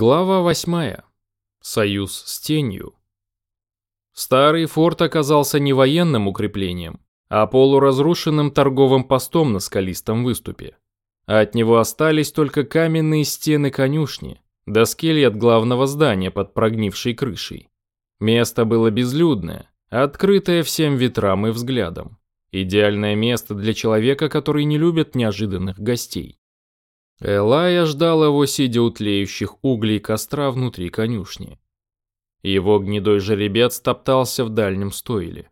Глава восьмая. Союз с тенью. Старый форт оказался не военным укреплением, а полуразрушенным торговым постом на скалистом выступе. От него остались только каменные стены конюшни, да скелет главного здания под прогнившей крышей. Место было безлюдное, открытое всем ветрам и взглядам. Идеальное место для человека, который не любит неожиданных гостей. Элая ждал его, сидя у тлеющих углей костра внутри конюшни. Его гнедой жеребец топтался в дальнем стойле.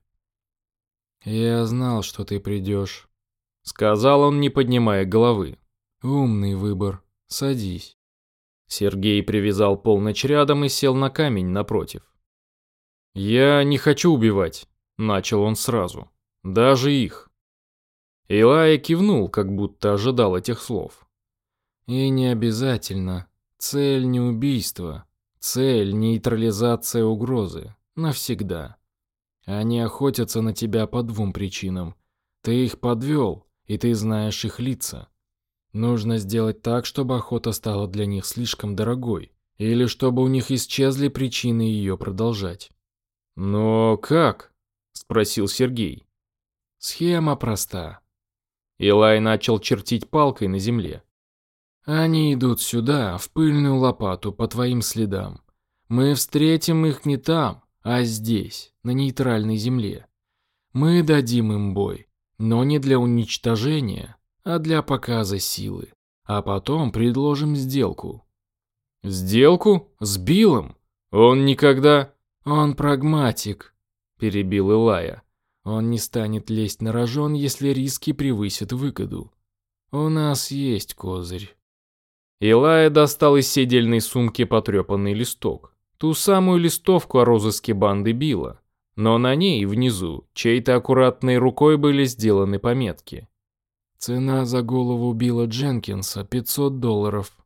«Я знал, что ты придешь», — сказал он, не поднимая головы. «Умный выбор. Садись». Сергей привязал полночь рядом и сел на камень напротив. «Я не хочу убивать», — начал он сразу. «Даже их». Илая кивнул, как будто ожидал этих слов. И не обязательно. Цель не убийство. Цель – нейтрализация угрозы. Навсегда. Они охотятся на тебя по двум причинам. Ты их подвел, и ты знаешь их лица. Нужно сделать так, чтобы охота стала для них слишком дорогой, или чтобы у них исчезли причины ее продолжать. «Но как?» – спросил Сергей. «Схема проста». Илай начал чертить палкой на земле. Они идут сюда, в пыльную лопату, по твоим следам. Мы встретим их не там, а здесь, на нейтральной земле. Мы дадим им бой, но не для уничтожения, а для показа силы. А потом предложим сделку. Сделку? С Биллом? Он никогда... Он прагматик, перебил Илая. Он не станет лезть на рожон, если риски превысят выгоду. У нас есть козырь. Илая достал из седельной сумки потрепанный листок. Ту самую листовку о розыске банды Билла. Но на ней, внизу, чьей-то аккуратной рукой были сделаны пометки. Цена за голову Билла Дженкинса 500 долларов.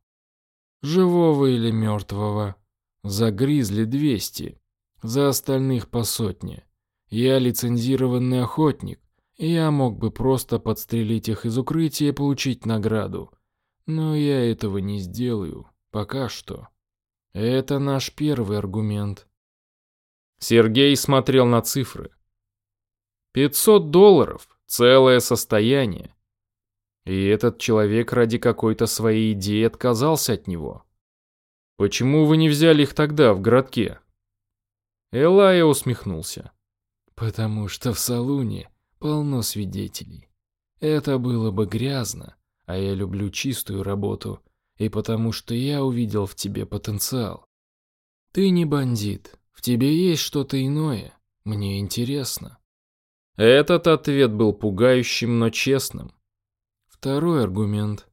Живого или мертвого. За Гризли 200. За остальных по сотне. Я лицензированный охотник. Я мог бы просто подстрелить их из укрытия и получить награду. Но я этого не сделаю. Пока что. Это наш первый аргумент. Сергей смотрел на цифры. 500 долларов. Целое состояние. И этот человек ради какой-то своей идеи отказался от него. Почему вы не взяли их тогда в городке? Элая усмехнулся. Потому что в салуне полно свидетелей. Это было бы грязно, а я люблю чистую работу, и потому что я увидел в тебе потенциал. Ты не бандит, в тебе есть что-то иное, мне интересно. Этот ответ был пугающим, но честным. Второй аргумент,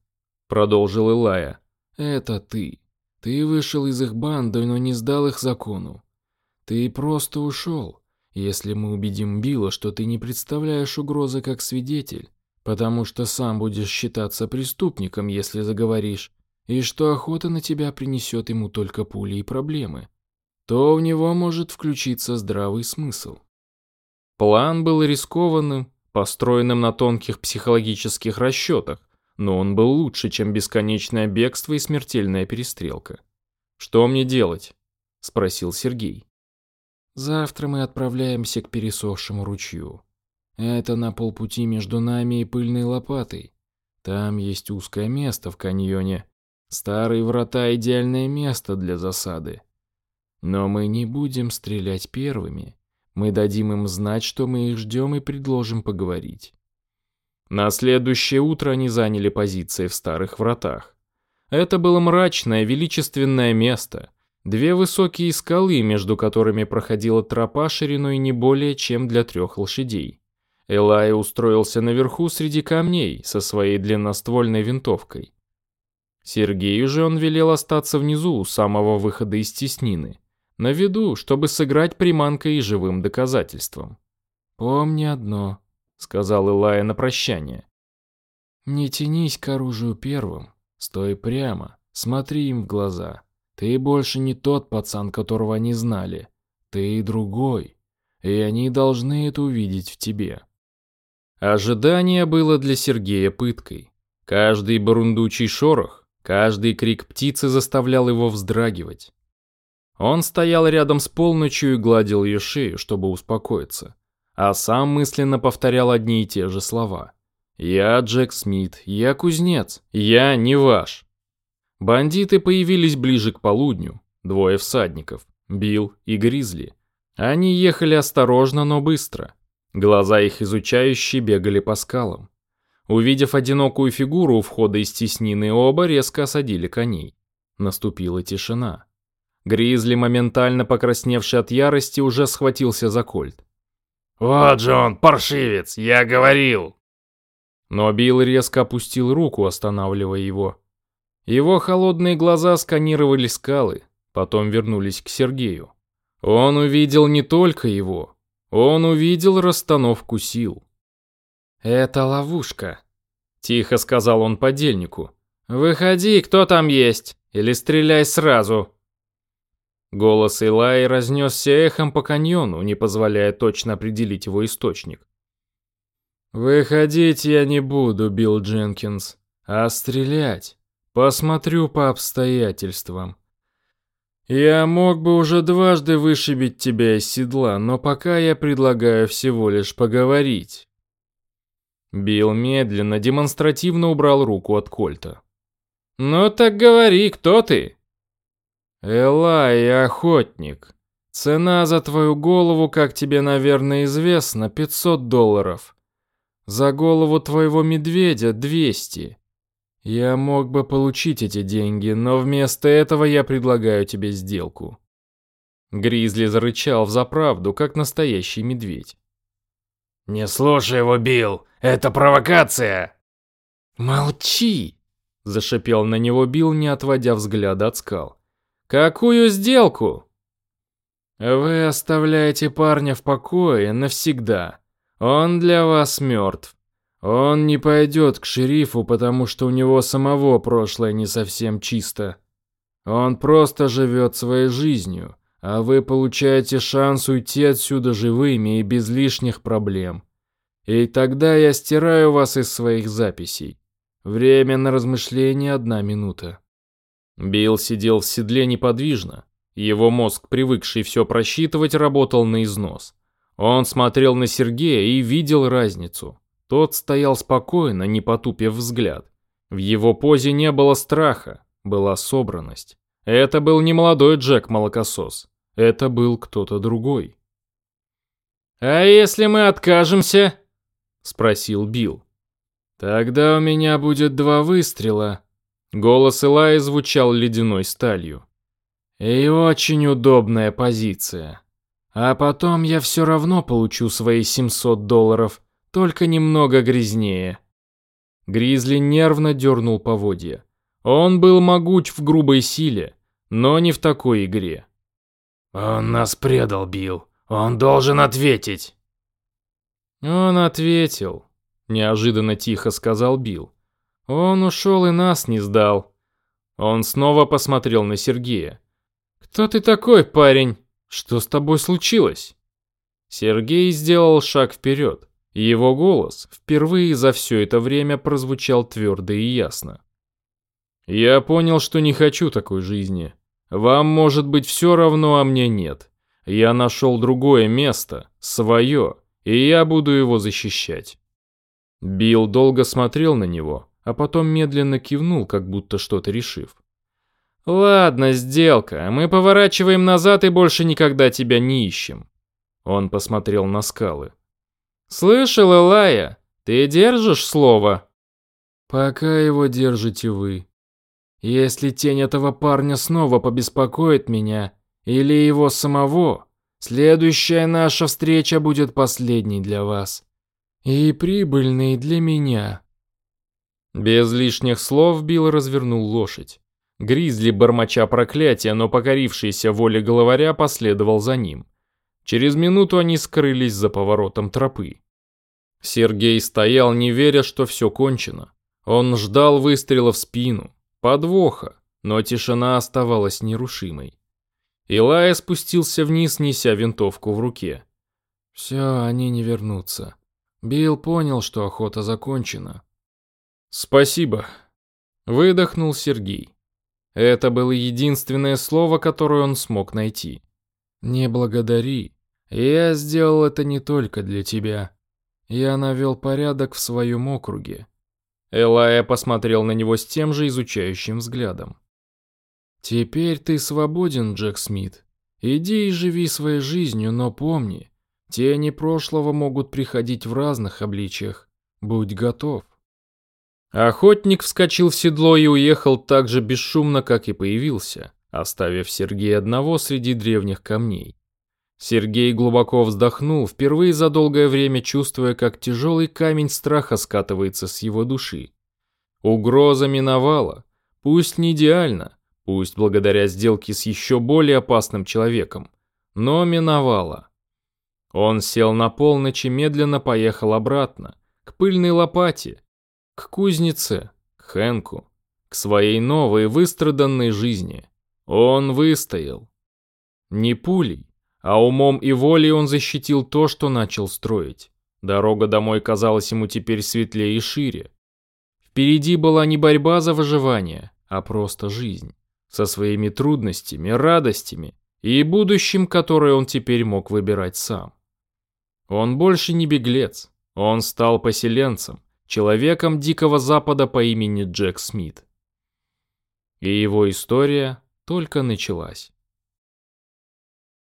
продолжил Илая. Это ты. Ты вышел из их банды, но не сдал их закону. Ты просто ушел. Если мы убедим Билла, что ты не представляешь угрозы как свидетель, потому что сам будешь считаться преступником, если заговоришь, и что охота на тебя принесет ему только пули и проблемы, то в него может включиться здравый смысл. План был рискованным, построенным на тонких психологических расчетах, но он был лучше, чем бесконечное бегство и смертельная перестрелка. «Что мне делать?» – спросил Сергей. «Завтра мы отправляемся к пересохшему ручью. Это на полпути между нами и пыльной лопатой. Там есть узкое место в каньоне. Старые врата – идеальное место для засады. Но мы не будем стрелять первыми. Мы дадим им знать, что мы их ждем и предложим поговорить. На следующее утро они заняли позиции в старых вратах. Это было мрачное, величественное место. Две высокие скалы, между которыми проходила тропа шириной не более чем для трех лошадей. Элай устроился наверху среди камней со своей длинноствольной винтовкой. Сергею же он велел остаться внизу у самого выхода из теснины, на виду, чтобы сыграть приманкой и живым доказательством. «Помни одно», — сказал Элая на прощание. «Не тянись к оружию первым, стой прямо, смотри им в глаза. Ты больше не тот пацан, которого они знали. Ты другой, и они должны это увидеть в тебе». Ожидание было для Сергея пыткой. Каждый бурундучий шорох, Каждый крик птицы заставлял его вздрагивать. Он стоял рядом с полночью и гладил ее шею, чтобы успокоиться, а сам мысленно повторял одни и те же слова. «Я Джек Смит, я кузнец, я не ваш». Бандиты появились ближе к полудню, двое всадников, Билл и Гризли. Они ехали осторожно, но быстро. Глаза их изучающие бегали по скалам. Увидев одинокую фигуру у входа из теснины, оба резко осадили коней. Наступила тишина. Гризли, моментально покрасневший от ярости, уже схватился за кольт. «Вот же он, паршивец, я говорил!» Но Билл резко опустил руку, останавливая его. Его холодные глаза сканировали скалы, потом вернулись к Сергею. Он увидел не только его, он увидел расстановку сил. «Это ловушка», — тихо сказал он подельнику. «Выходи, кто там есть, или стреляй сразу». Голос Илай разнесся эхом по каньону, не позволяя точно определить его источник. «Выходить я не буду, Билл Дженкинс, а стрелять. Посмотрю по обстоятельствам. Я мог бы уже дважды вышибить тебя из седла, но пока я предлагаю всего лишь поговорить». Билл медленно, демонстративно убрал руку от кольта. «Ну так говори, кто ты?» «Элай, охотник. Цена за твою голову, как тебе, наверное, известно, 500 долларов. За голову твоего медведя 200. Я мог бы получить эти деньги, но вместо этого я предлагаю тебе сделку». Гризли зарычал в заправду, как настоящий медведь. «Не слушай его, Билл! Это провокация!» «Молчи!» – зашипел на него Билл, не отводя взгляда от скал. Какую сделку? Вы оставляете парня в покое навсегда. Он для вас мертв. Он не пойдет к шерифу, потому что у него самого прошлое не совсем чисто. Он просто живет своей жизнью, а вы получаете шанс уйти отсюда живыми и без лишних проблем. И тогда я стираю вас из своих записей. Время на размышление одна минута. Билл сидел в седле неподвижно. Его мозг, привыкший все просчитывать, работал на износ. Он смотрел на Сергея и видел разницу. Тот стоял спокойно, не потупив взгляд. В его позе не было страха, была собранность. Это был не молодой Джек-молокосос. Это был кто-то другой. «А если мы откажемся?» – спросил Билл. «Тогда у меня будет два выстрела», Голос Илая звучал ледяной сталью. «И очень удобная позиция. А потом я все равно получу свои 700 долларов, только немного грязнее». Гризли нервно дернул поводья. Он был могуч в грубой силе, но не в такой игре. «Он нас предал, Билл. Он должен ответить». «Он ответил», – неожиданно тихо сказал Билл. Он ушел и нас не сдал. Он снова посмотрел на Сергея. «Кто ты такой, парень? Что с тобой случилось?» Сергей сделал шаг вперед. Его голос впервые за все это время прозвучал твердо и ясно. «Я понял, что не хочу такой жизни. Вам может быть все равно, а мне нет. Я нашел другое место, свое, и я буду его защищать». Билл долго смотрел на него, а потом медленно кивнул, как будто что-то решив. «Ладно, сделка, мы поворачиваем назад и больше никогда тебя не ищем». Он посмотрел на скалы. «Слышал, Элая, ты держишь слово?» «Пока его держите вы. Если тень этого парня снова побеспокоит меня, или его самого, следующая наша встреча будет последней для вас. И прибыльной для меня». Без лишних слов Билл развернул лошадь. Гризли, бормоча проклятия, но покорившийся воле главаря, последовал за ним. Через минуту они скрылись за поворотом тропы. Сергей стоял, не веря, что все кончено. Он ждал выстрела в спину, подвоха, но тишина оставалась нерушимой. Илая спустился вниз, неся винтовку в руке. Все, они не вернутся. Билл понял, что охота закончена. «Спасибо». Выдохнул Сергей. Это было единственное слово, которое он смог найти. «Не благодари. Я сделал это не только для тебя. Я навел порядок в своем округе». Элая посмотрел на него с тем же изучающим взглядом. «Теперь ты свободен, Джек Смит. Иди и живи своей жизнью, но помни, тени прошлого могут приходить в разных обличиях. Будь готов». Охотник вскочил в седло и уехал так же бесшумно, как и появился, оставив Сергея одного среди древних камней. Сергей глубоко вздохнул, впервые за долгое время чувствуя, как тяжелый камень страха скатывается с его души. Угроза миновала, пусть не идеально, пусть благодаря сделке с еще более опасным человеком, но миновала. Он сел на полночь и медленно поехал обратно, к пыльной лопате, к кузнице, к Хэнку, к своей новой выстраданной жизни. Он выстоял. Не пулей, а умом и волей он защитил то, что начал строить. Дорога домой казалась ему теперь светлее и шире. Впереди была не борьба за выживание, а просто жизнь. Со своими трудностями, радостями и будущим, которое он теперь мог выбирать сам. Он больше не беглец, он стал поселенцем, человеком Дикого Запада по имени Джек Смит. И его история только началась.